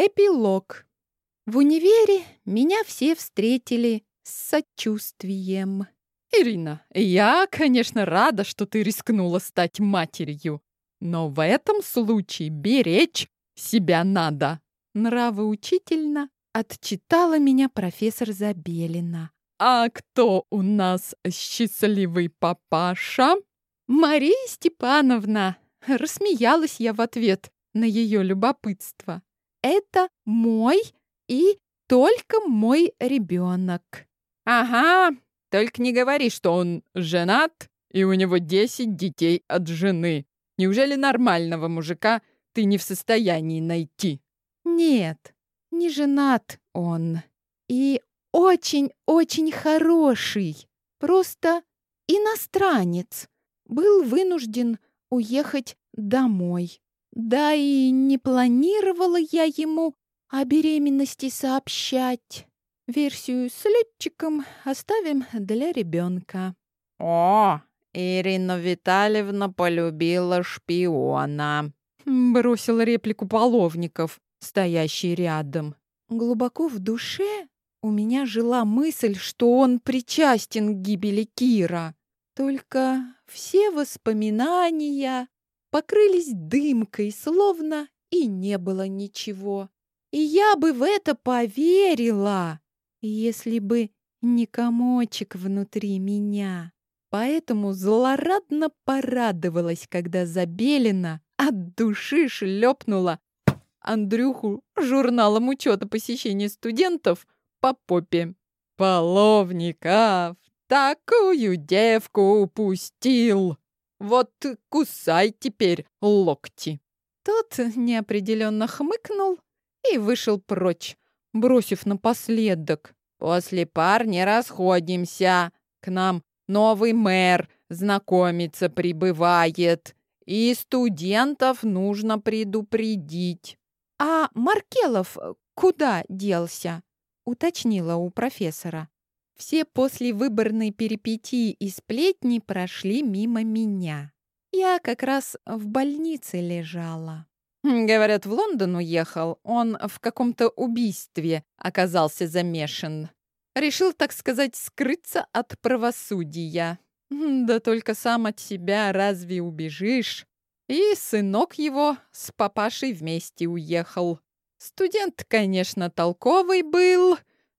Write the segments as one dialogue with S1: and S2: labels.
S1: Эпилог. В универе меня все встретили с сочувствием.
S2: Ирина, я, конечно, рада, что ты рискнула стать матерью, но в этом случае беречь себя надо.
S1: Нравоучительно отчитала меня профессор Забелина.
S2: А кто у нас счастливый папаша?
S1: Мария Степановна. Рассмеялась я в ответ на ее любопытство. Это мой и только мой ребенок.
S2: Ага, только не говори, что он женат и у него десять детей от жены. Неужели нормального мужика ты не в состоянии найти?
S1: Нет, не женат он. И очень-очень хороший. Просто иностранец. Был вынужден уехать домой. Да и не планировала я ему о беременности сообщать. Версию с летчиком оставим для ребенка.
S2: О, Ирина Витальевна полюбила шпиона. Бросила реплику Половников, стоящий рядом.
S1: Глубоко в душе у меня жила мысль, что он причастен к гибели Кира. Только все воспоминания покрылись дымкой, словно и не было ничего. И я бы в это поверила, если бы не комочек внутри меня. Поэтому злорадно порадовалась, когда Забелина от души шлепнула Андрюху журналом учета посещения студентов по попе.
S2: Половников такую девку упустил. Вот кусай теперь локти.
S1: Тот неопределенно хмыкнул и вышел прочь, бросив напоследок.
S2: После пар не расходимся. К нам новый мэр знакомиться прибывает. И студентов нужно предупредить.
S1: А Маркелов куда делся? Уточнила у профессора. Все послевыборные перипетии и сплетни прошли мимо меня. Я как раз в больнице лежала.
S2: Говорят, в Лондон уехал. Он в каком-то убийстве оказался замешан. Решил, так сказать, скрыться от правосудия. Да только сам от себя разве убежишь? И сынок его с папашей вместе уехал. Студент, конечно, толковый был,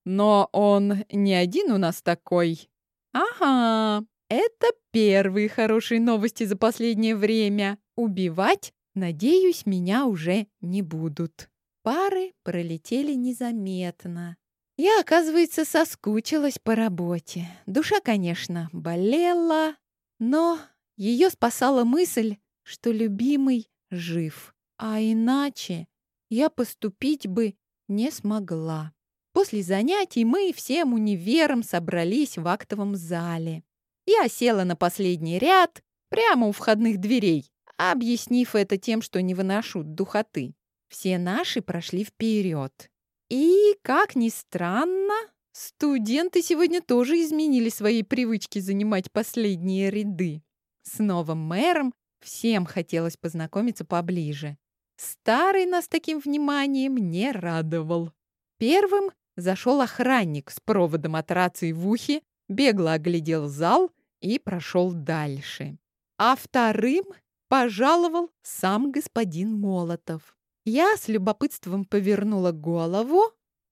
S2: но он не один у нас такой. Ага, это первые хорошие новости за последнее время. Убивать, надеюсь, меня уже не будут. Пары пролетели незаметно. Я, оказывается, соскучилась по работе. Душа, конечно, болела, но ее спасала мысль, что любимый жив. А иначе я поступить бы не смогла. После занятий мы всем универом собрались в актовом зале. Я села на последний ряд, прямо у входных дверей, объяснив это тем, что не выношу духоты. Все наши прошли вперед. И, как ни странно, студенты сегодня тоже изменили свои привычки занимать последние ряды. С новым мэром всем хотелось познакомиться поближе. Старый нас таким вниманием не радовал. Первым зашел охранник с проводом от рации в ухе, бегло оглядел зал и прошел дальше. А вторым пожаловал сам господин Молотов. Я с любопытством повернула голову.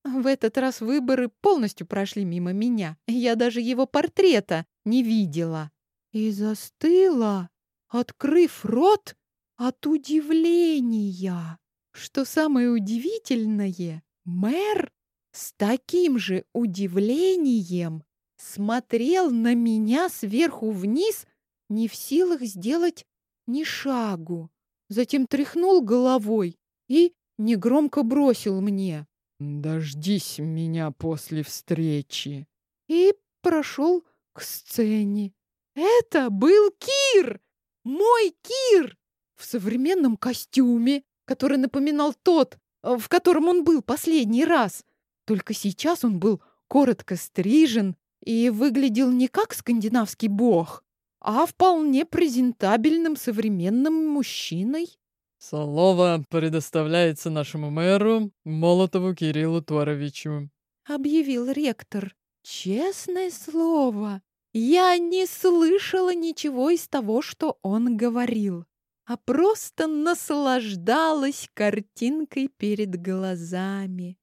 S2: В этот раз выборы полностью прошли мимо меня. Я даже его портрета не видела. И застыла, открыв рот от удивления. Что самое удивительное, мэр с таким же удивлением смотрел на меня сверху вниз, не в силах сделать ни шагу. Затем тряхнул головой и негромко бросил мне.
S3: «Дождись меня после встречи».
S1: И прошел к сцене. Это был Кир! Мой Кир! В современном костюме, который напоминал тот, в котором он был последний раз. Только сейчас он был коротко стрижен и выглядел не как скандинавский бог, а вполне презентабельным современным мужчиной.
S3: Слово предоставляется нашему мэру Молотову Кириллу Торовичу.
S1: Объявил ректор. Честное слово, я не слышала ничего из того, что он говорил, а просто наслаждалась картинкой перед глазами.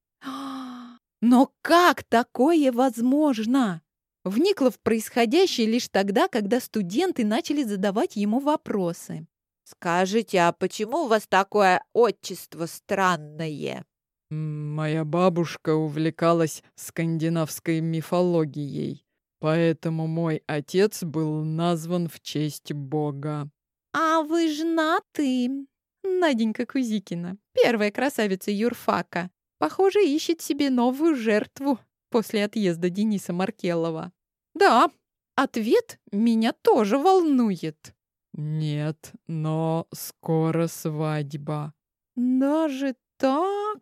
S1: Но как такое возможно? Вникла в происходящее лишь тогда, когда студенты начали задавать ему вопросы.
S2: «Скажите, а почему у вас такое отчество странное?»
S3: Моя бабушка увлекалась скандинавской мифологией, поэтому мой отец был назван в честь бога.
S1: «А вы женаты?» Наденька Кузикина, первая красавица юрфака, похоже, ищет себе новую жертву после отъезда Дениса Маркелова. «Да, ответ меня тоже волнует».
S3: «Нет, но скоро свадьба».
S1: «Даже так?»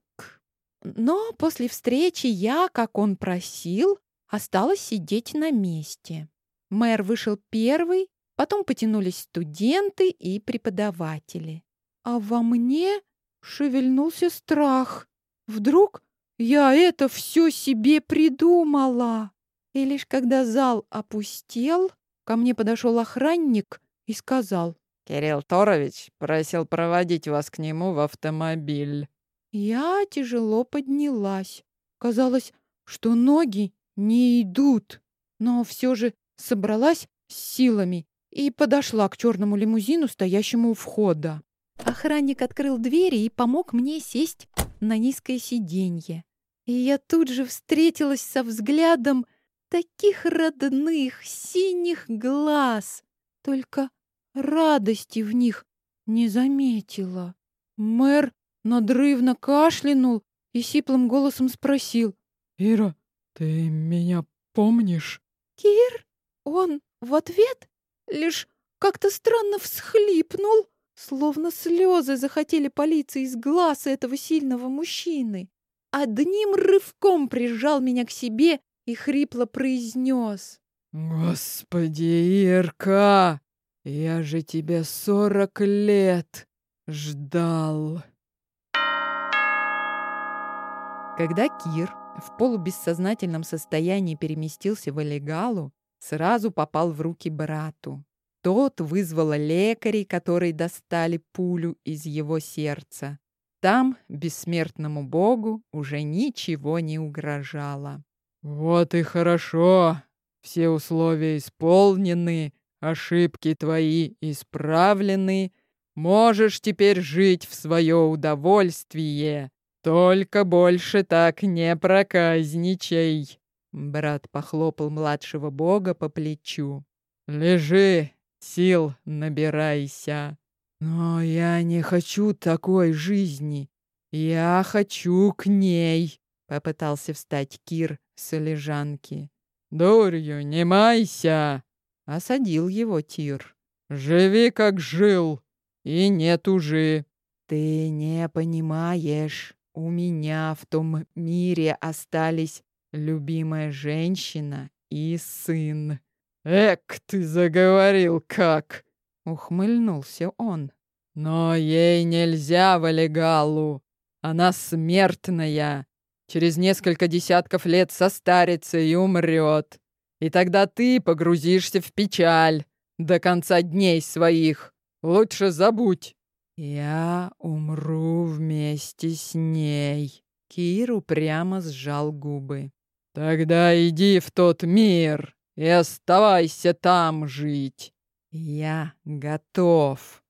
S1: Но после встречи я, как он просил, осталась сидеть на месте. Мэр вышел первый, потом потянулись студенты и преподаватели. А во мне шевельнулся страх. Вдруг я это все себе придумала. И лишь когда зал опустел, ко мне подошел охранник и сказал.
S3: «Кирилл Торович просил проводить вас к нему в автомобиль».
S1: Я тяжело поднялась. Казалось, что ноги не идут, но все же собралась с силами и подошла к черному лимузину, стоящему у входа. Охранник открыл двери и помог мне сесть на низкое сиденье. И я тут же встретилась со взглядом таких родных синих глаз. Только радости в них не заметила. Мэр надрывно кашлянул и сиплым голосом спросил.
S3: «Ира, ты меня помнишь?»
S1: «Кир?» Он в ответ лишь как-то странно всхлипнул, словно слезы захотели палиться из глаз этого сильного мужчины. Одним рывком прижал меня к себе и хрипло произнес.
S3: «Господи, Ирка, я же тебя сорок лет ждал!»
S1: Когда Кир в полубессознательном состоянии переместился в Элегалу, сразу попал в руки брату. Тот вызвал лекарей, которые достали пулю из его сердца. Там бессмертному богу уже ничего не угрожало.
S3: «Вот и хорошо. Все условия исполнены, ошибки твои исправлены. Можешь теперь жить в свое удовольствие. «Только больше так не проказничай!» Брат похлопал младшего бога по плечу. «Лежи, сил набирайся!» «Но я не хочу такой жизни. Я хочу к ней!» Попытался встать Кир с лежанки. «Дурью не майся!» Осадил его Тир. «Живи, как жил, и не тужи!» «Ты не понимаешь!» У меня в том мире остались любимая женщина и сын. Эк, ты заговорил как? Ухмыльнулся он. Но ей нельзя в Олегалу. Она смертная. Через несколько десятков лет состарится и умрет. И тогда ты погрузишься в печаль до конца дней своих. Лучше забудь. «Я умру вместе с ней». Кир упрямо сжал губы. «Тогда иди в тот мир и оставайся там жить». «Я готов».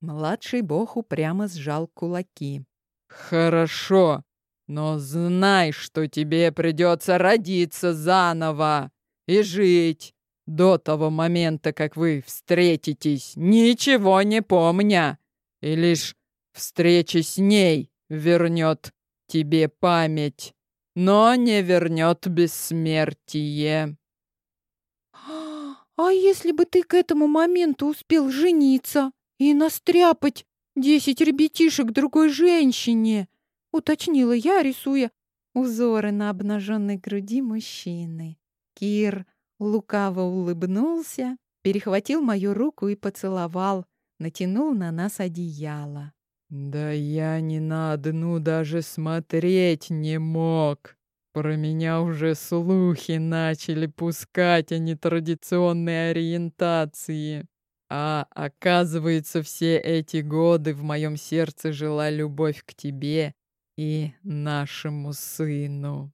S3: Младший бог упрямо сжал кулаки. «Хорошо, но знай, что тебе придется родиться заново и жить до того момента, как вы встретитесь, ничего не помня и лишь встреча с ней вернет тебе память, но не вернет бессмертие. «А если бы ты к этому моменту успел жениться и настряпать десять ребятишек другой женщине?» — уточнила я, рисуя узоры на обнаженной груди мужчины. Кир лукаво улыбнулся, перехватил мою руку и поцеловал, натянул на нас одеяло.
S4: Да я ни на одну даже смотреть не мог. Про меня уже слухи начали пускать о нетрадиционной ориентации. А оказывается, все эти годы в моем сердце жила любовь к тебе и нашему сыну.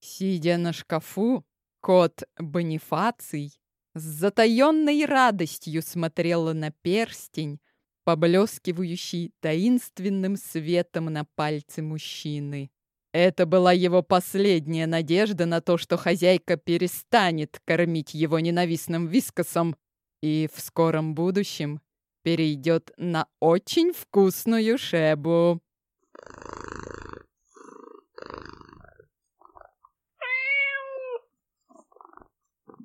S2: Сидя на шкафу, кот Бонифаций с затаенной радостью смотрела на перстень, поблескивающий таинственным светом на пальце мужчины. Это была его последняя надежда на то, что хозяйка перестанет кормить его ненавистным вискосом и в скором будущем перейдет на очень вкусную шебу.